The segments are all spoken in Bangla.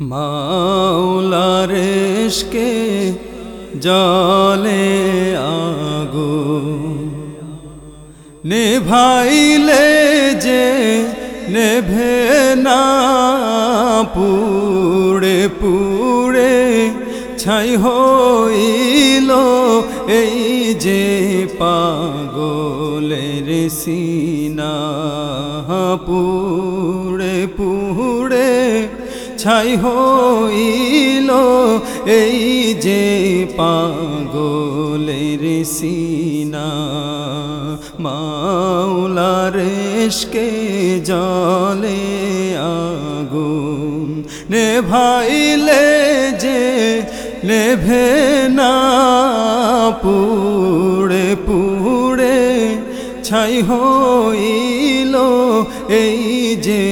মাওলারেশকে জলে আগো। নেভাইলে যে নেভে না পুড়ে পুড়ে ছাই হইল এই যে পাগলের সিনা। পুড়ে পুড়ে ছাই হইল এই যে পাগলের সিনা। মাওলারেশকে জলে আগুন নেভাইলে যে নেভে না, পুড়ে পুড়ে ছাই হইল এই যে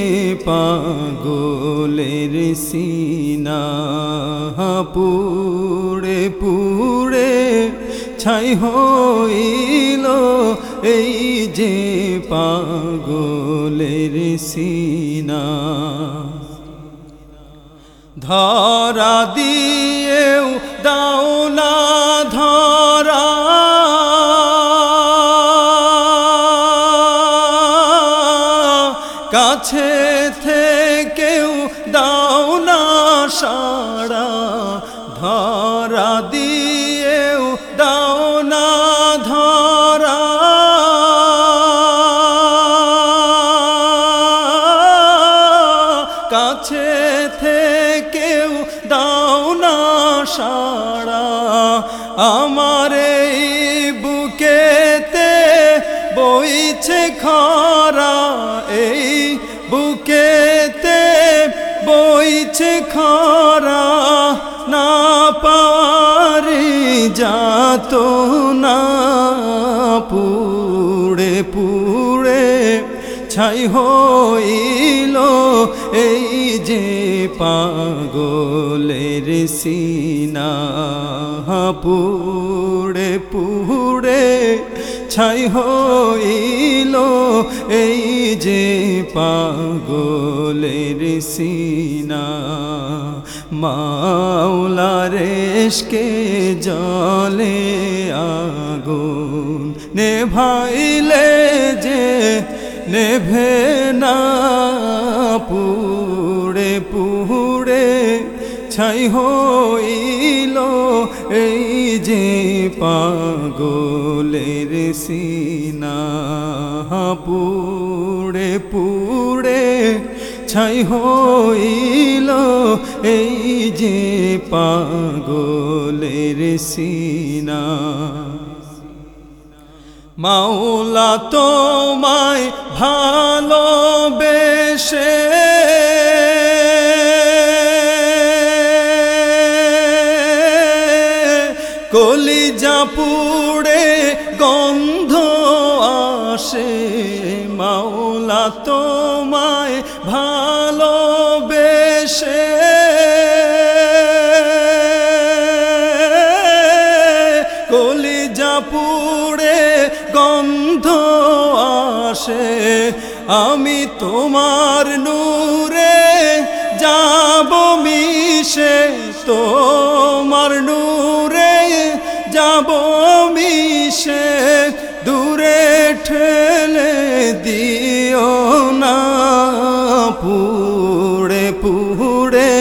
পাগলের সিনা, পুড়ে পুড়ে ছাই হইল। এই যে পাগলের সিনা, ধরা দিয়েও দাও কাছে থেকেও দাও না সারা ধরা দিয়েও দাও না ধরা। কাছে থেকেও দাও না সারা আমার এই বুকেতে বইছে খরা। বইছে খরা না পারি যাত না। পুড়ে পুড়ে ছাই হইল এই যে পাগলের সিনা। পুড়ে পুড়ে ছাই হইল এই যে পাগলের সিনা মাওলারেশকে জলে আগুন নেভাইলে যে নেভে না পুড়ে ছাই হইল এই যে পাগলের সিনা। পুড়ে পুড়ে ছাই হইল এই যে পাগলের সিনা। মাওলা তোমায় ভালোবেসে পুড়ে গন্ধ আসে, মাওলা তোমায় ভালোবেসে। কলিজা পুড়ে গন্ধ আসে, আমি তোমার নূরে যাব মিশে, তোমার নূরে যাব মিশে, দূরে ঠেলে দিও না। পুড়ে পুড়ে,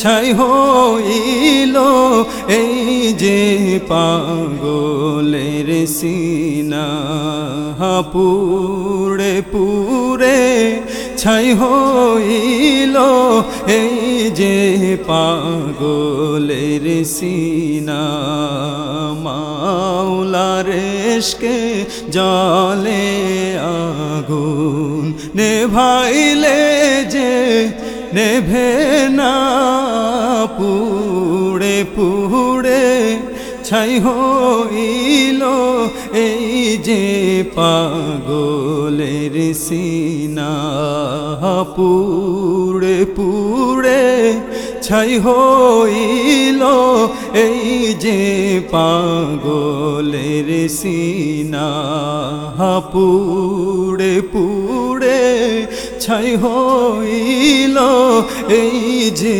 ছাই হইল এই যে পাগলের সিনা। পুড়ে পুড়ে ছাই হইল এই যে পাগলের সিনা। মাওলারেশকে জলে আগুন নেভাইলে যে নেভে না, পুড়ে পুড়ে ছাই হইল এই যে পাগলের সিনা। পুড়ে পুড়ে ছাই হইল এই যে পাগলের সিনা। পুড়ে পুড়ে ছাই হইল এই যে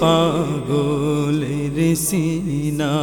পাগলের সিনা।